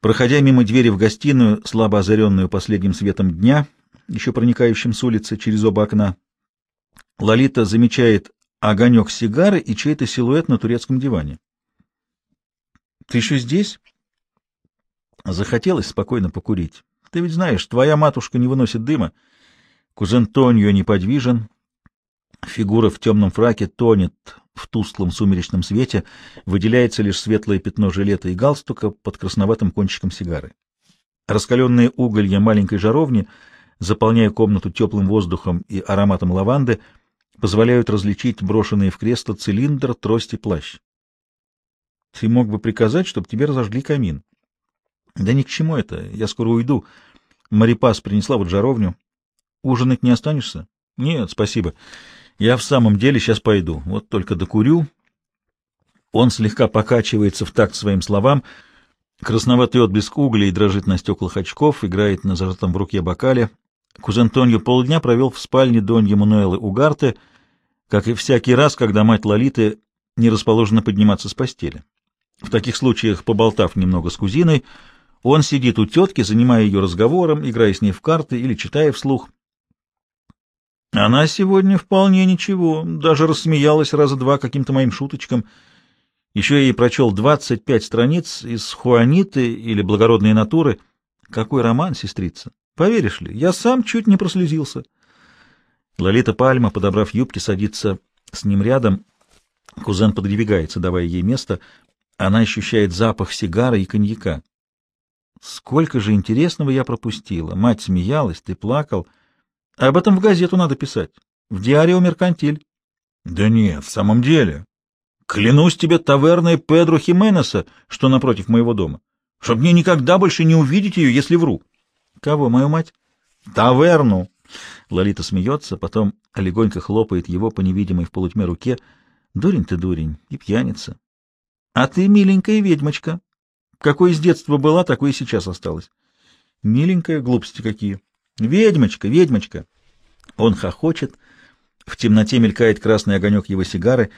Проходя мимо двери в гостиную, слабо озаренную последним светом дня, еще проникающим с улицы через оба окна, Лолита замечает огонек сигары и чей-то силуэт на турецком диване. «Ты еще здесь?» Захотелось спокойно покурить. «Ты ведь знаешь, твоя матушка не выносит дыма». Кузен Тоньо неподвижен. Фигура в темном фраке тонет в тусклом сумеречном свете, выделяется лишь светлое пятно жилета и галстука под красноватым кончиком сигары. Раскаленные уголья маленькой жаровни, заполняя комнату теплым воздухом и ароматом лаванды, позволяют различить брошенные в кресло цилиндр, трость и плащ. Ты мог бы приказать, чтобы тебе разожгли камин. Да ни к чему это, я скоро уйду. Марипас принесла вот жаровню. Ужинать не останешься? Нет, спасибо. Я в самом деле сейчас пойду. Вот только докурю. Он слегка покачивается в такт своим словам. Красноватый отблеск углей дрожит на стеклах очков, играет на зажатом в руке бокале. Кузен Тонью полдня провел в спальне Доньи Мануэлы Угарты, как и всякий раз, когда мать Лолиты не расположена подниматься с постели. В таких случаях, поболтав немного с кузиной, он сидит у тетки, занимая ее разговором, играя с ней в карты или читая вслух. Она сегодня вполне ничего, даже рассмеялась раза два каким-то моим шуточкам. Еще я ей прочел двадцать пять страниц из Хуаниты или Благородной натуры. Какой роман, сестрица! Поверишь ли, я сам чуть не прослезился. Лолита Пальма, подобрав юбки, садится с ним рядом. Кузен подвигается, давая ей место. Она ощущает запах сигары и коньяка. Сколько же интересного я пропустила. Мать смеялась, ты плакал. Об этом в газету надо писать. В диарио Меркантиль. Да нет, в самом деле. Клянусь тебе таверной Педро Хименеса, что напротив моего дома. Чтоб мне никогда больше не увидеть ее, если вру. Кого, мою мать? Таверну. Лолита смеется, потом легонько хлопает его по невидимой в полутьме руке. Дурень ты, дурень, и пьяница. А ты миленькая ведьмочка. Какой из детства была, такой и сейчас осталась. Миленькая, глупости какие. Ведьмочка, ведьмочка. Он хохочет. В темноте мелькает красный огонек его сигары.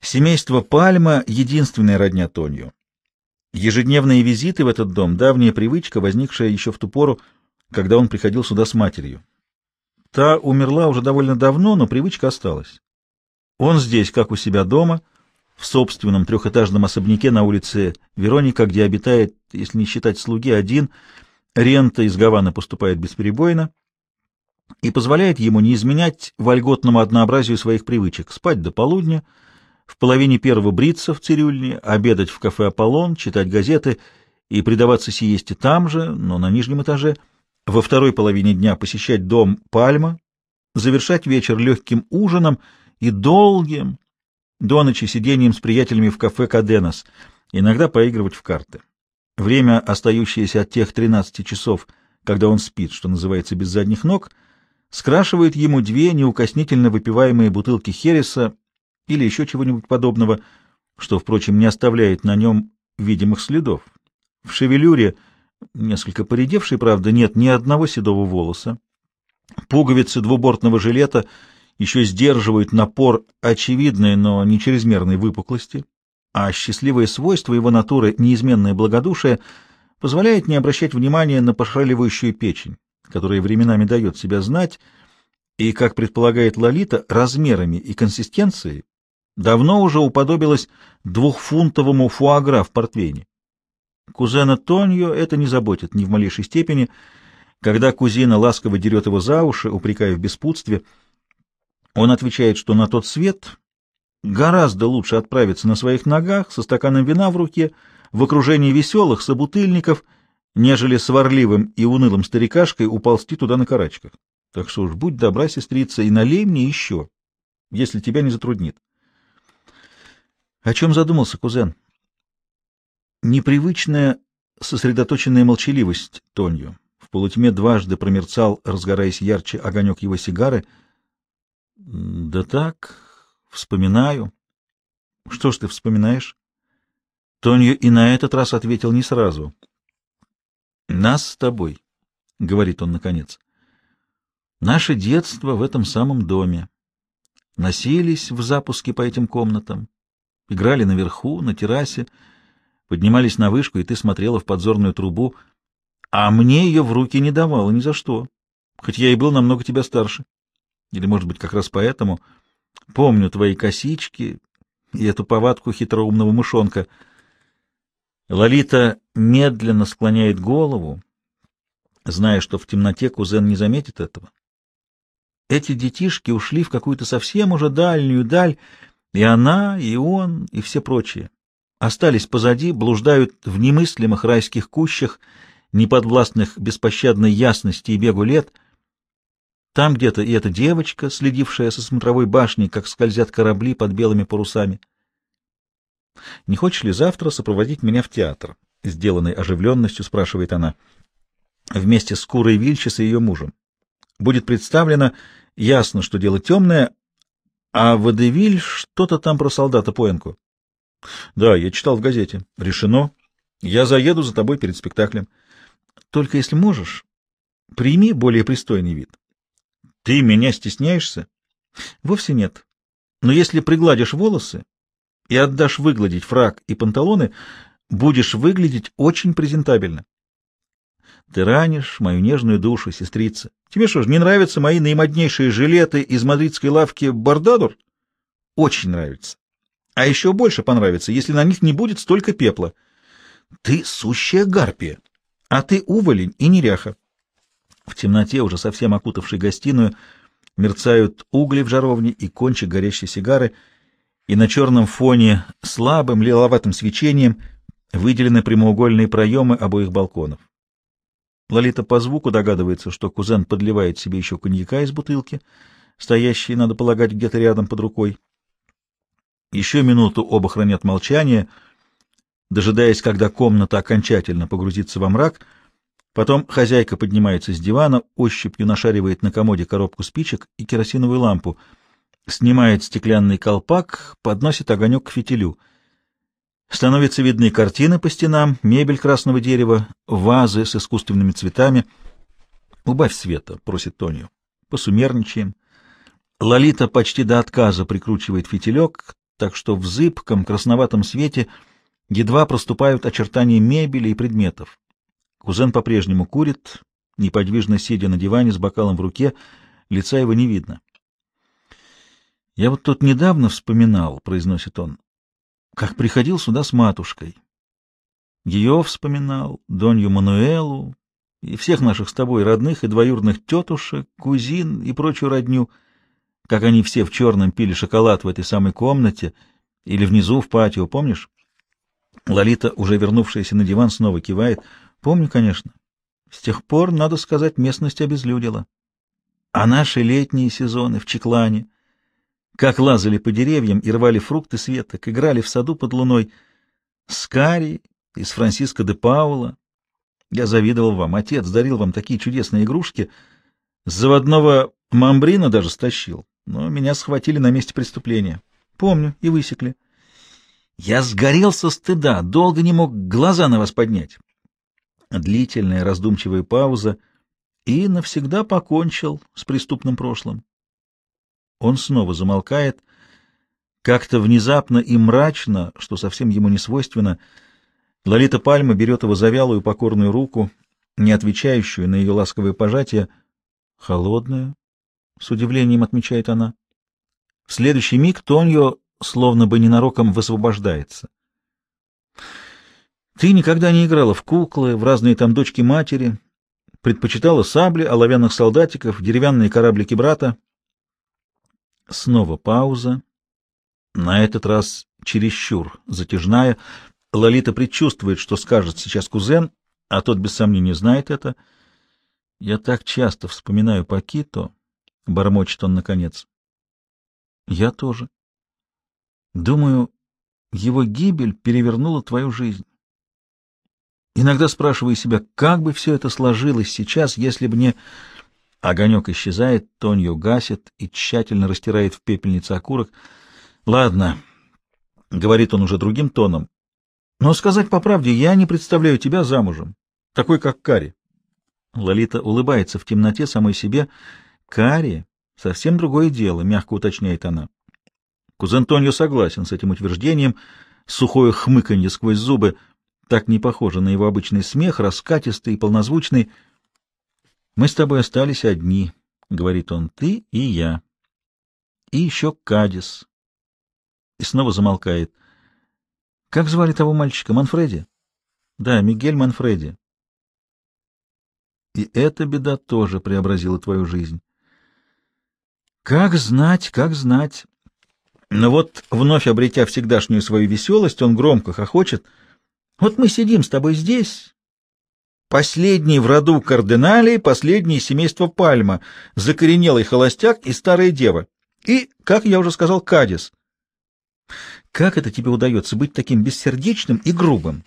Семейство Пальма — единственная родня Тонью. Ежедневные визиты в этот дом — давняя привычка, возникшая еще в ту пору, когда он приходил сюда с матерью. Та умерла уже довольно давно, но привычка осталась. Он здесь, как у себя дома — в собственном трехэтажном особняке на улице Вероника, где обитает, если не считать слуги, один, рента из Гаваны поступает бесперебойно и позволяет ему не изменять вольготному однообразию своих привычек, спать до полудня, в половине первого бриться в цирюльне, обедать в кафе «Аполлон», читать газеты и предаваться сиесте там же, но на нижнем этаже, во второй половине дня посещать дом «Пальма», завершать вечер легким ужином и долгим, до ночи сидением с приятелями в кафе «Каденос», иногда поигрывать в карты. Время, остающееся от тех 13 часов, когда он спит, что называется, без задних ног, скрашивает ему две неукоснительно выпиваемые бутылки хереса или еще чего-нибудь подобного, что, впрочем, не оставляет на нем видимых следов. В шевелюре, несколько поредевшей, правда, нет ни одного седого волоса. Пуговицы двубортного жилета — еще сдерживают напор очевидной, но не чрезмерной выпуклости, а счастливое свойство его натуры, неизменное благодушие, позволяет не обращать внимания на пошаливающую печень, которая временами дает себя знать, и, как предполагает Лолита, размерами и консистенцией давно уже уподобилась двухфунтовому фуагра в портвейне. Кузена Тоньо это не заботит ни в малейшей степени. Когда кузина ласково дерет его за уши, упрекая в беспутстве — он отвечает, что на тот свет гораздо лучше отправиться на своих ногах со стаканом вина в руке, в окружении веселых собутыльников, нежели сварливым и унылым старикашкой уползти туда на карачках. Так что уж будь добра, сестрица, и налей мне еще, если тебя не затруднит. О чем задумался кузен? Непривычная сосредоточенная молчаливость Тонью. В полутьме дважды промерцал, разгораясь ярче, огонек его сигары — да так, вспоминаю. Что ж ты вспоминаешь? Тонью и на этот раз ответил не сразу. Нас с тобой, говорит он наконец. Наше детство в этом самом доме. Носились в запуске по этим комнатам, играли наверху, на террасе. Поднимались на вышку, и ты смотрела в подзорную трубу, а мне ее в руки не давала ни за что, хоть я и был намного тебя старше. Или, может быть, как раз поэтому помню твои косички и эту повадку хитроумного мышонка. Лолита медленно склоняет голову, зная, что в темноте кузен не заметит этого. Эти детишки ушли в какую-то совсем уже дальнюю даль, и она, и он, и все прочие. Остались позади, блуждают в немыслимых райских кущах, неподвластных беспощадной ясности и бегу лет. Там где-то и эта девочка, следившая со смотровой башни, как скользят корабли под белыми парусами. «Не хочешь ли завтра сопроводить меня в театр?» — сделанной оживленностью спрашивает она. «Вместе с Курой Вильчес и ее мужем. Будет представлено, ясно, что дело темное, а Водевиль что-то там про солдата Поэнку. Да, я читал в газете. Решено. Я заеду за тобой перед спектаклем. Только если можешь, прими более пристойный вид. Ты меня стесняешься? Вовсе нет. Но если пригладишь волосы и отдашь выгладить фрак и панталоны, будешь выглядеть очень презентабельно. Ты ранишь мою нежную душу, сестрица. Тебе что ж, не нравятся мои наимоднейшие жилеты из мадридской лавки «Бардадур»? Очень нравится. А еще больше понравится, если на них не будет столько пепла. Ты сущая гарпия, а ты уволень и неряха. В темноте, уже совсем окутавшей гостиную, мерцают угли в жаровне и кончик горящей сигары, и на черном фоне слабым лиловатым свечением выделены прямоугольные проемы обоих балконов. Лолита по звуку догадывается, что кузен подливает себе еще коньяка из бутылки, стоящей, надо полагать, где-то рядом под рукой. Еще минуту оба хранят молчание, дожидаясь, когда комната окончательно погрузится во мрак. Потом хозяйка поднимается с дивана, ощупью нашаривает на комоде коробку спичек и керосиновую лампу, снимает стеклянный колпак, подносит огонек к фитилю — Становятся видны картины по стенам, мебель красного дерева, вазы с искусственными цветами. «Убавь света», — просит Тонио. «Посумерничаем». Лолита почти до отказа прикручивает фитилек, так что в зыбком красноватом свете едва проступают очертания мебели и предметов. Кузен по-прежнему курит, неподвижно сидя на диване с бокалом в руке, лица его не видно. «Я вот тут недавно вспоминал», — произносит он, как приходил сюда с матушкой. Ее вспоминал, Донью Мануэлу и всех наших с тобой родных и двоюродных тетушек, кузин и прочую родню, как они все в черном пили шоколад в этой самой комнате или внизу в патио, помнишь? Лолита, уже вернувшаяся на диван, снова кивает. Помню, конечно. С тех пор, надо сказать, местность обезлюдила. А наши летние сезоны в Чеклане — как лазали по деревьям и рвали фрукты с веток, играли в саду под луной. С Кари из Франциско де Паула. Я завидовал вам. Отец дарил вам такие чудесные игрушки. С заводного мамбрина даже стащил. Но меня схватили на месте преступления. Помню, и высекли. Я сгорел со стыда, долго не мог глаза на вас поднять. Длительная раздумчивая пауза и навсегда покончил с преступным прошлым. Он снова замолкает, как-то внезапно и мрачно, что совсем ему не свойственно. Лолита Пальма берет его завялую покорную руку, не отвечающую на ее ласковое пожатие. «Холодная?» — с удивлением отмечает она. В следующий миг Тоньо словно бы ненароком высвобождается. «Ты никогда не играла в куклы, в разные там дочки матери, предпочитала сабли, оловянных солдатиков, деревянные кораблики брата. Снова пауза. На этот раз чересчур затяжная. Лолита предчувствует, что скажет сейчас кузен, а тот без сомнения знает это. Я так часто вспоминаю Пакито, — бормочет он наконец. Я тоже. Думаю, его гибель перевернула твою жизнь. Иногда спрашиваю себя, как бы все это сложилось сейчас, если бы не... Огонек исчезает, Тонью гасит и тщательно растирает в пепельнице окурок. «Ладно», — говорит он уже другим тоном, — «но сказать по правде, я не представляю тебя замужем, такой, как Кари». Лолита улыбается в темноте самой себе. «Кари — совсем другое дело», — мягко уточняет она. Кузен Тонью согласен с этим утверждением, сухое хмыканье сквозь зубы. Так не похожа на его обычный смех, раскатистый и полнозвучный. «Мы с тобой остались одни», — говорит он, — «ты и я». И еще Кадис. И снова замолкает. «Как звали того мальчика? Манфреди?» «Да, Мигель Манфреди». И эта беда тоже преобразила твою жизнь. Как знать, как знать. Но вот, вновь обретя всегдашнюю свою веселость, он громко хохочет. Вот мы сидим с тобой здесь, последний в роду кардиналей, последнее семейство Пальма, закоренелый холостяк и старая дева. И, как я уже сказал, Кадис. Как это тебе удается быть таким бессердечным и грубым?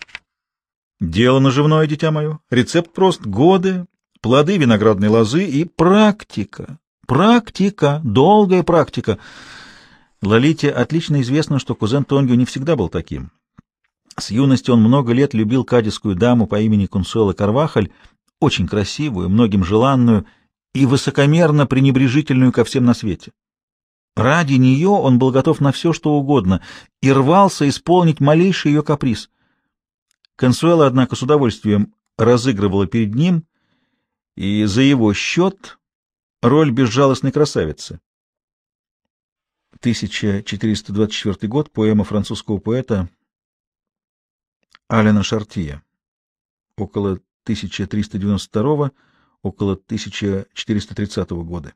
Дело наживное, дитя мое. Рецепт прост. Годы, плоды виноградной лозы и практика. Практика, долгая практика. Лолите отлично известно, что кузен Тонгио не всегда был таким. С юности он много лет любил кадисскую даму по имени Кунсуэла Карвахаль, очень красивую, многим желанную и высокомерно пренебрежительную ко всем на свете. Ради нее он был готов на все, что угодно, и рвался исполнить малейший ее каприз. Консуэла, однако, с удовольствием разыгрывала перед ним и за его счет роль безжалостной красавицы. 1424 год, поэма французского поэта Алена Шартия. Около 1392 около 1430 года.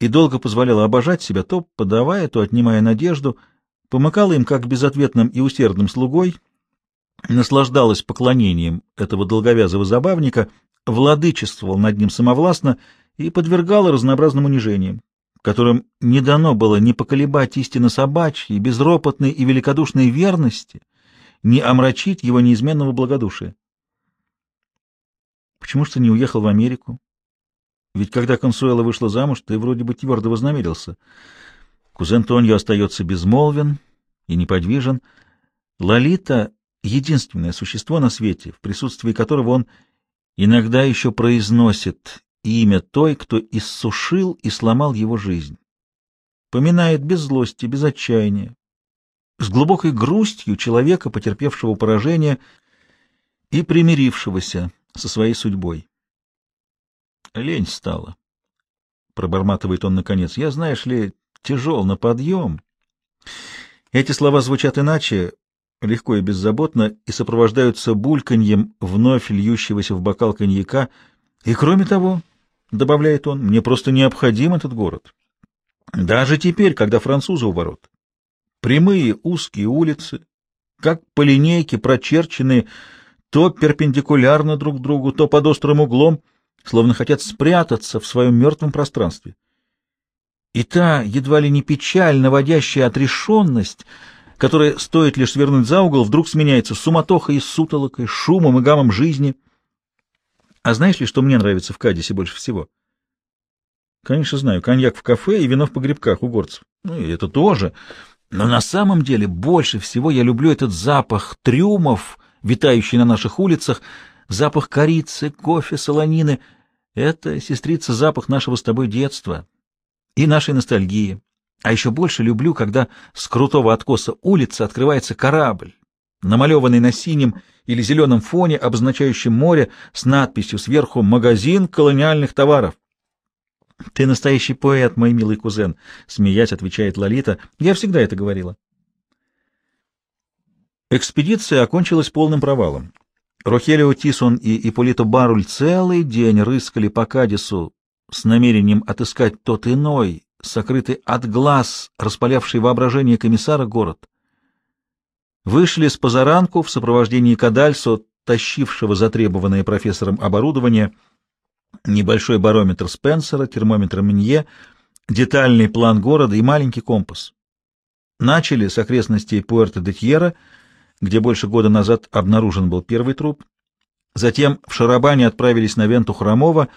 И долго позволяла обожать себя, то подавая, то отнимая надежду, помыкала им как безответным и усердным слугой, наслаждалась поклонением этого долговязого забавника, владычествовал над ним самовластно и подвергала разнообразным унижениям которым не дано было ни поколебать истины собачьей, безропотной и великодушной верности, ни омрачить его неизменного благодушия. Почему ж ты не уехал в Америку? Ведь когда Консуэла вышла замуж, ты вроде бы твердо вознамерился. Кузен Тоньо остается безмолвен и неподвижен. Лолита — единственное существо на свете, в присутствии которого он иногда еще произносит имя той, кто иссушил и сломал его жизнь. Поминает без злости, без отчаяния, с глубокой грустью человека, потерпевшего поражение и примирившегося со своей судьбой. Лень стала. Проборматывает он наконец. Я, знаешь ли, тяжел на подъем. Эти слова звучат иначе, легко и беззаботно, и сопровождаются бульканьем вновь льющегося в бокал коньяка. И кроме того, — добавляет он, — мне просто необходим этот город. Даже теперь, когда французы у ворот. Прямые узкие улицы, как по линейке прочерченные то перпендикулярно друг другу, то под острым углом, словно хотят спрятаться в своем мертвом пространстве. И та, едва ли не печаль, наводящая отрешенность, которая, стоит лишь свернуть за угол, вдруг сменяется суматохой и сутолокой, шумом и гамом жизни — а знаешь ли, что мне нравится в Кадисе больше всего? Конечно, знаю. Коньяк в кафе и вино в погребках у горцев. Ну, и это тоже. Но на самом деле больше всего я люблю этот запах трюмов, витающий на наших улицах, запах корицы, кофе, солонины. Это, сестрица, запах нашего с тобой детства и нашей ностальгии. А еще больше люблю, когда с крутого откоса улицы открывается корабль, намалеванный на синем или зеленом фоне, обозначающем море, с надписью сверху «Магазин колониальных товаров». «Ты настоящий поэт, мой милый кузен», — смеясь отвечает Лолита. «Я всегда это говорила». Экспедиция окончилась полным провалом. Рохелио Тисон и Ипполито Баруль целый день рыскали по Кадису с намерением отыскать тот иной, сокрытый от глаз, распалявший воображение комиссара город вышли с позаранку в сопровождении Кадальсо, тащившего затребованное профессором оборудование, небольшой барометр Спенсера, термометр Минье, детальный план города и маленький компас. Начали с окрестностей Пуэрто-де-Тьера, где больше года назад обнаружен был первый труп. Затем в Шарабане отправились на Венту Хромова,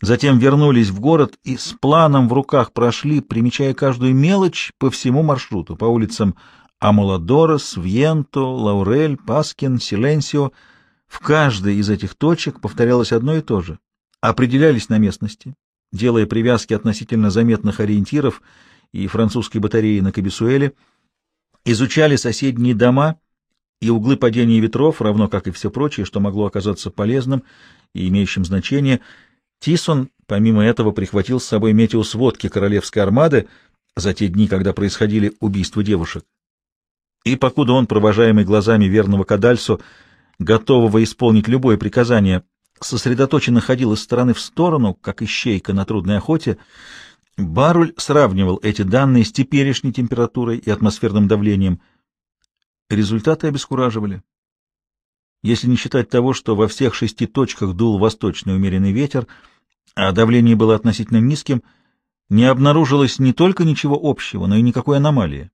затем вернулись в город и с планом в руках прошли, примечая каждую мелочь по всему маршруту, по улицам Амуладорос, Вьенто, Лаурель, Паскин, Силенсио. В каждой из этих точек повторялось одно и то же. Определялись на местности, делая привязки относительно заметных ориентиров и французской батареи на Кабисуэле, изучали соседние дома и углы падения ветров, равно как и все прочее, что могло оказаться полезным и имеющим значение. Тисон, помимо этого, прихватил с собой метеосводки королевской армады за те дни, когда происходили убийства девушек. И покуда он, провожаемый глазами верного Кадальсу, готового исполнить любое приказание, сосредоточенно ходил из стороны в сторону, как ищейка на трудной охоте, Баруль сравнивал эти данные с теперешней температурой и атмосферным давлением. Результаты обескураживали. Если не считать того, что во всех шести точках дул восточный умеренный ветер, а давление было относительно низким, не обнаружилось не только ничего общего, но и никакой аномалии.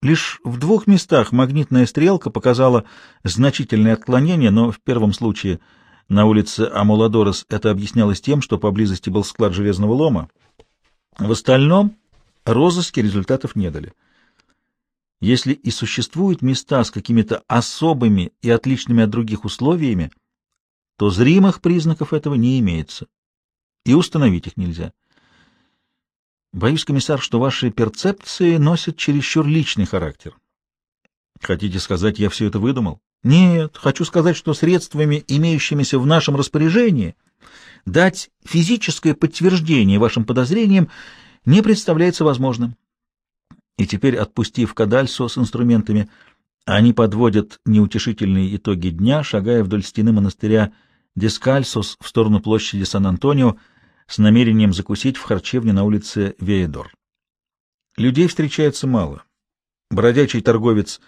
Лишь в двух местах магнитная стрелка показала значительное отклонение, но в первом случае на улице Амуладорос это объяснялось тем, что поблизости был склад железного лома. В остальном розыски результатов не дали. Если и существуют места с какими-то особыми и отличными от других условиями, то зримых признаков этого не имеется, и установить их нельзя. Боюсь, комиссар, что ваши перцепции носят чересчур личный характер. Хотите сказать, я все это выдумал? Нет, хочу сказать, что средствами, имеющимися в нашем распоряжении, дать физическое подтверждение вашим подозрениям не представляется возможным. И теперь, отпустив Кадальсо с инструментами, они подводят неутешительные итоги дня, шагая вдоль стены монастыря Дескальсос в сторону площади Сан-Антонио с намерением закусить в харчевне на улице Веедор. Людей встречается мало. Бродячий торговец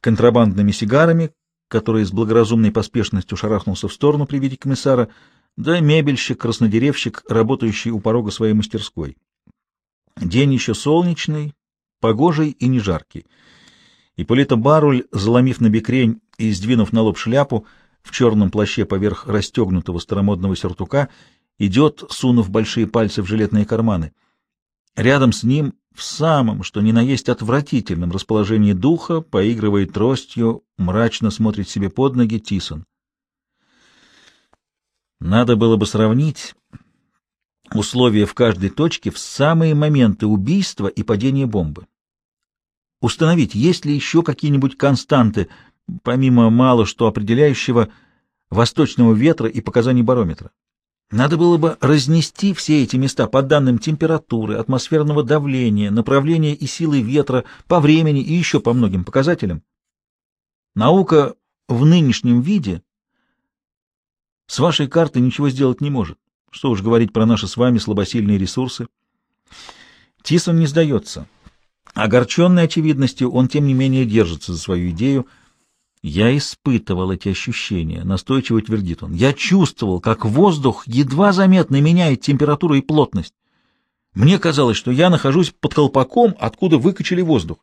контрабандными сигарами, который с благоразумной поспешностью шарахнулся в сторону при виде комиссара, да мебельщик-краснодеревщик, работающий у порога своей мастерской. День еще солнечный, погожий и не жаркий. Ипполита Баруль, заломив на бекрень и сдвинув на лоб шляпу, в черном плаще поверх расстегнутого старомодного сюртука, идет, сунув большие пальцы в жилетные карманы. Рядом с ним, в самом, что ни на есть отвратительном расположении духа, поигрывает тростью, мрачно смотрит себе под ноги Тисон. Надо было бы сравнить условия в каждой точке в самые моменты убийства и падения бомбы. Установить, есть ли еще какие-нибудь константы, помимо мало что определяющего восточного ветра и показаний барометра. Надо было бы разнести все эти места по данным температуры, атмосферного давления, направления и силы ветра, по времени и еще по многим показателям. Наука в нынешнем виде с вашей картой ничего сделать не может. Что уж говорить про наши с вами слабосильные ресурсы. Тисон не сдается. Огорченный очевидностью, он тем не менее держится за свою идею. Я испытывал эти ощущения, настойчиво твердит он. Я чувствовал, как воздух едва заметно меняет температуру и плотность. Мне казалось, что я нахожусь под колпаком, откуда выкачали воздух.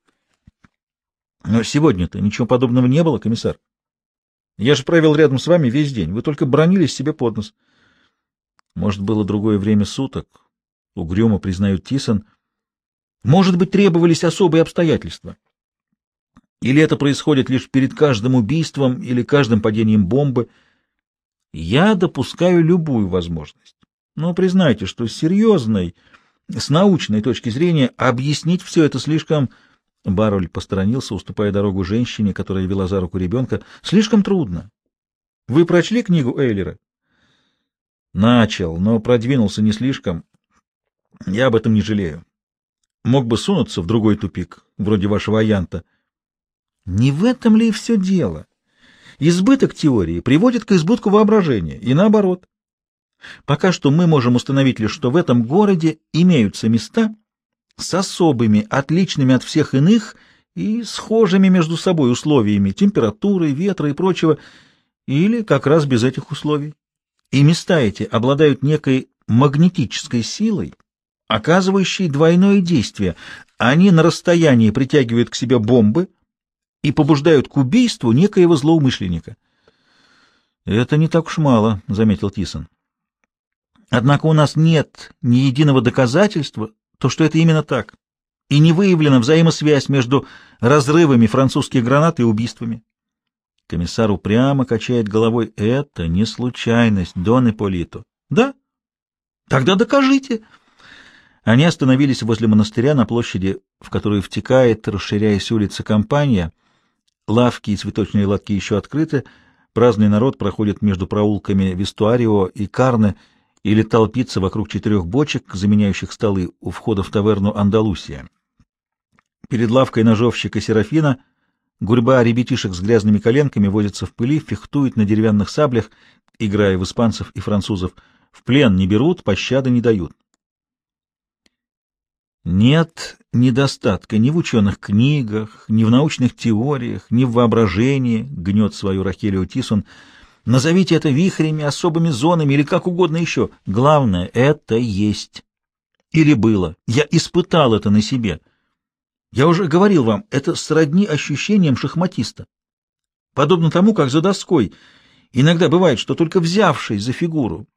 Но сегодня-то ничего подобного не было, комиссар. Я же провел рядом с вами весь день. Вы только бронились себе под нос. Может, было другое время суток? Угрюмо признают Тисон. Может быть, требовались особые обстоятельства. Или это происходит лишь перед каждым убийством или каждым падением бомбы. Я допускаю любую возможность. Но признайте, что с серьезной, с научной точки зрения, объяснить все это слишком... Бароль посторонился, уступая дорогу женщине, которая вела за руку ребенка. Слишком трудно. Вы прочли книгу Эйлера? Начал, но продвинулся не слишком. Я об этом не жалею. Мог бы сунуться в другой тупик, вроде вашего Аянта. Не в этом ли и все дело? Избыток теории приводит к избытку воображения, и наоборот. Пока что мы можем установить лишь, что в этом городе имеются места с особыми, отличными от всех иных и схожими между собой условиями температуры, ветра и прочего, или как раз без этих условий и места эти обладают некой магнетической силой, оказывающей двойное действие. Они на расстоянии притягивают к себе бомбы и побуждают к убийству некоего злоумышленника. «Это не так уж мало», — заметил Тисон. «Однако у нас нет ни единого доказательства, то, что это именно так, и не выявлена взаимосвязь между разрывами французских гранат и убийствами. Комиссар упрямо качает головой. Это не случайность, Дон Ипполито. Да? Тогда докажите. Они остановились возле монастыря на площади, в которую втекает, расширяясь улица Компания, Лавки и цветочные лотки еще открыты, праздный народ проходит между проулками Вестуарио и Карне или толпится вокруг четырех бочек, заменяющих столы у входа в таверну «Андалусия». Перед лавкой ножовщика Серафина гурьба ребятишек с грязными коленками возится в пыли, фехтует на деревянных саблях, играя в испанцев и французов. В плен не берут, пощады не дают. Нет недостатка ни в ученых книгах, ни в научных теориях, ни в воображении, гнет свою Рахелио Тисон. Назовите это вихрями, особыми зонами или как угодно еще. Главное — это есть. Или было. Я испытал это на себе. Я уже говорил вам, это сродни ощущениям шахматиста. Подобно тому, как за доской. Иногда бывает, что только взявшись за фигуру,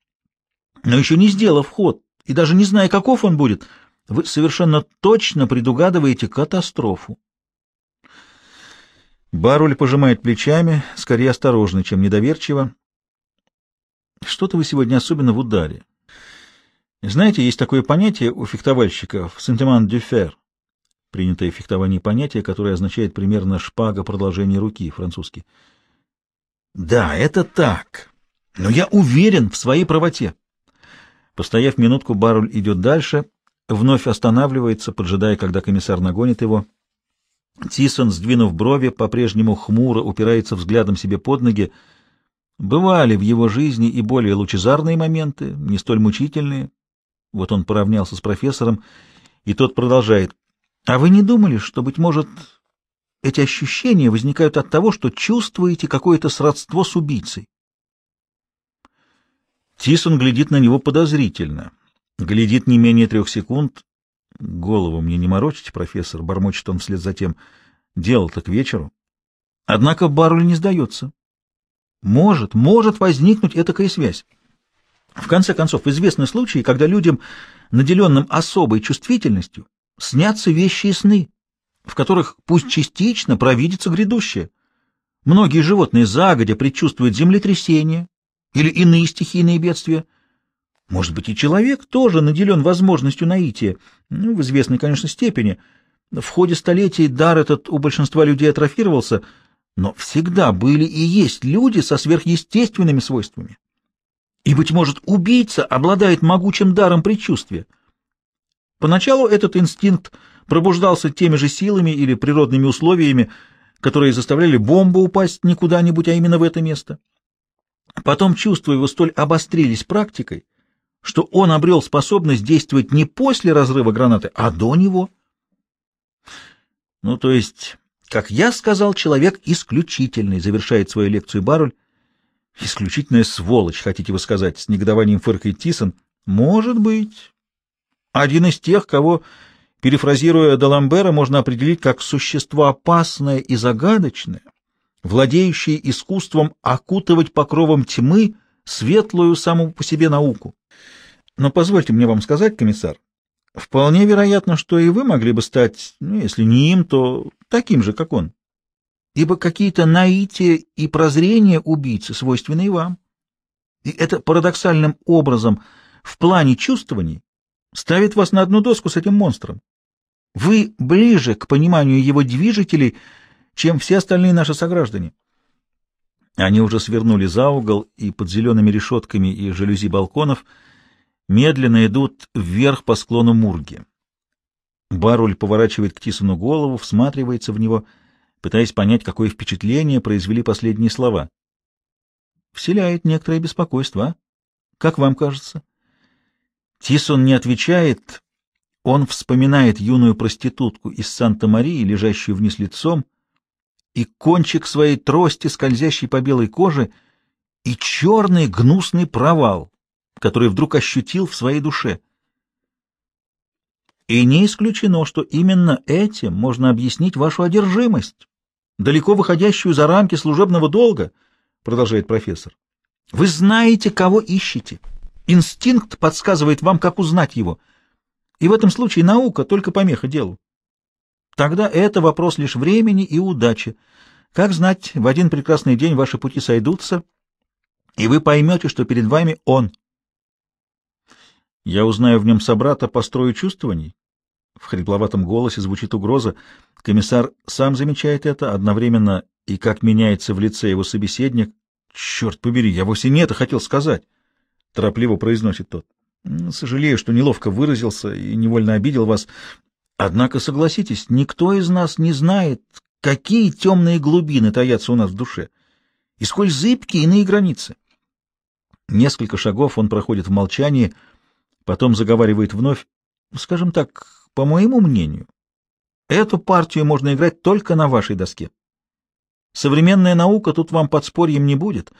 но еще не сделав ход, и даже не зная, каков он будет — вы совершенно точно предугадываете катастрофу. Баруль пожимает плечами, скорее осторожно, чем недоверчиво. Что-то вы сегодня особенно в ударе. Знаете, есть такое понятие у фехтовальщиков «сентимент-дю-фер», принятое в понятие, которое означает примерно «шпага продолжения руки» французский. Да, это так, но я уверен в своей правоте. Постояв минутку, Баруль идет дальше — вновь останавливается, поджидая, когда комиссар нагонит его. Тисон, сдвинув брови, по-прежнему хмуро упирается взглядом себе под ноги. Бывали в его жизни и более лучезарные моменты, не столь мучительные. Вот он поравнялся с профессором, и тот продолжает. А вы не думали, что, быть может, эти ощущения возникают от того, что чувствуете какое-то сродство с убийцей? Тисон глядит на него подозрительно. Глядит не менее трех секунд. Голову мне не морочите, профессор, бормочет он вслед за тем. Дело-то к вечеру. Однако Баруль не сдается. Может, может возникнуть этакая связь. В конце концов, известны случаи, когда людям, наделенным особой чувствительностью, снятся вещи и сны, в которых пусть частично провидится грядущее. Многие животные загодя предчувствуют землетрясения или иные стихийные бедствия, может быть, и человек тоже наделен возможностью наития, ну, в известной, конечно, степени. В ходе столетий дар этот у большинства людей атрофировался, но всегда были и есть люди со сверхъестественными свойствами. И, быть может, убийца обладает могучим даром предчувствия. Поначалу этот инстинкт пробуждался теми же силами или природными условиями, которые заставляли бомбу упасть не куда-нибудь, а именно в это место. Потом чувства его столь обострились практикой, что он обрел способность действовать не после разрыва гранаты, а до него. Ну, то есть, как я сказал, человек исключительный, завершает свою лекцию Баруль. Исключительная сволочь, хотите вы сказать, с негодованием фыркает Тисон. Может быть. Один из тех, кого, перефразируя Даламбера, можно определить как существо опасное и загадочное, владеющее искусством окутывать покровом тьмы светлую саму по себе науку. Но позвольте мне вам сказать, комиссар, вполне вероятно, что и вы могли бы стать, ну, если не им, то таким же, как он. Ибо какие-то наития и прозрения убийцы свойственны вам. И это парадоксальным образом в плане чувствований ставит вас на одну доску с этим монстром. Вы ближе к пониманию его движителей, чем все остальные наши сограждане. Они уже свернули за угол, и под зелеными решетками и жалюзи балконов — медленно идут вверх по склону Мурги. Баруль поворачивает к Тисону голову, всматривается в него, пытаясь понять, какое впечатление произвели последние слова. Вселяет некоторое беспокойство, а? Как вам кажется? Тисон не отвечает, он вспоминает юную проститутку из Санта-Марии, лежащую вниз лицом, и кончик своей трости, скользящий по белой коже, и черный гнусный провал, который вдруг ощутил в своей душе. И не исключено, что именно этим можно объяснить вашу одержимость, далеко выходящую за рамки служебного долга, продолжает профессор. Вы знаете, кого ищете. Инстинкт подсказывает вам, как узнать его. И в этом случае наука только помеха делу. Тогда это вопрос лишь времени и удачи. Как знать, в один прекрасный день ваши пути сойдутся, и вы поймете, что перед вами он. Я узнаю в нем собрата по строю чувствований? В хрипловатом голосе звучит угроза. Комиссар сам замечает это, одновременно и как меняется в лице его собеседник. «Черт побери, я вовсе не это хотел сказать», — торопливо произносит тот. «Сожалею, что неловко выразился и невольно обидел вас. Однако, согласитесь, никто из нас не знает, какие темные глубины таятся у нас в душе, и сколь зыбкие иные границы». Несколько шагов он проходит в молчании, потом заговаривает вновь. «Скажем так, по моему мнению, эту партию можно играть только на вашей доске. Современная наука тут вам подспорьем не будет.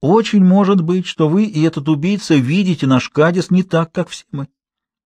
Очень может быть, что вы и этот убийца видите наш Кадис не так, как все мы.